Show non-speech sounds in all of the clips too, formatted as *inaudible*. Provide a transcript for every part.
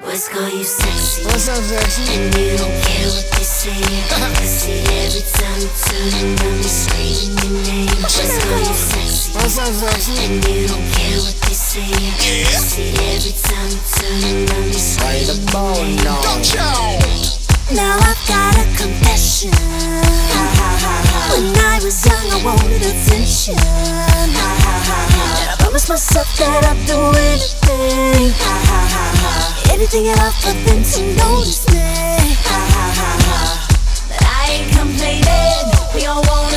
What's call you sexy. What's up, sexy? And you don't care what they say. *laughs* I see every time you turn around, they screaming your name. What's call you sexy. What's up, sexy? And you don't care what they say. I see every time you turn around, they screaming your name. Don't you? Now I've got a confession. When I was young, I wanted attention. And I promised myself that I'd do anything everything enough for them to notice me. Ha ha ha ha. But I ain't complaining. We all want.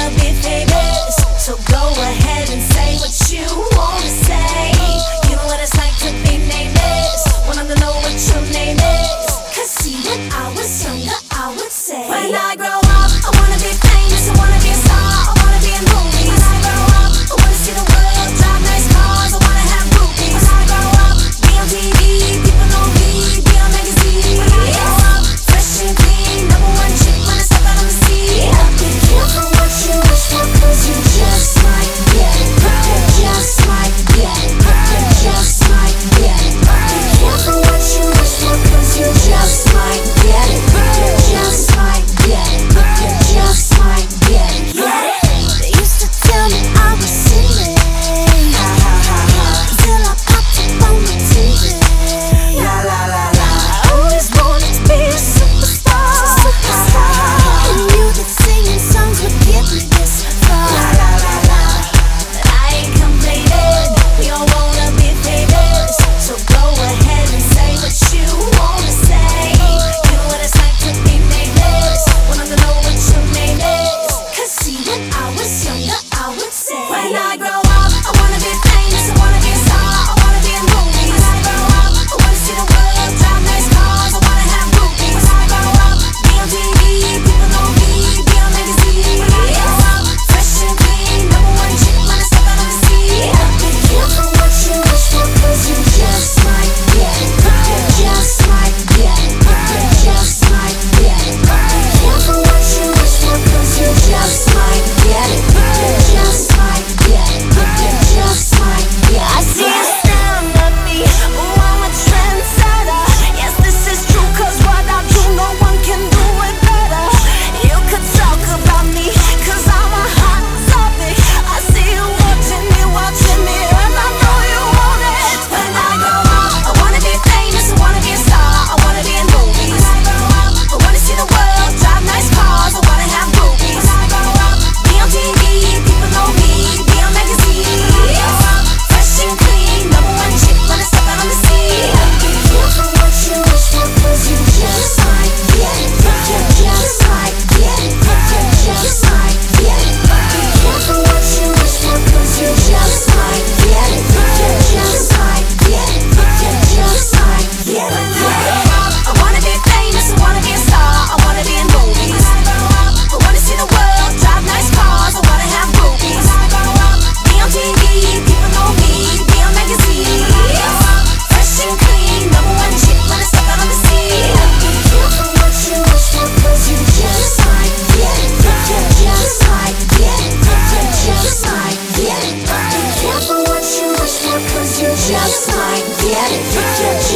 you just might get it, you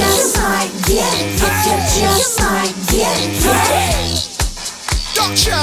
just might get it, you just might get it. Gotcha!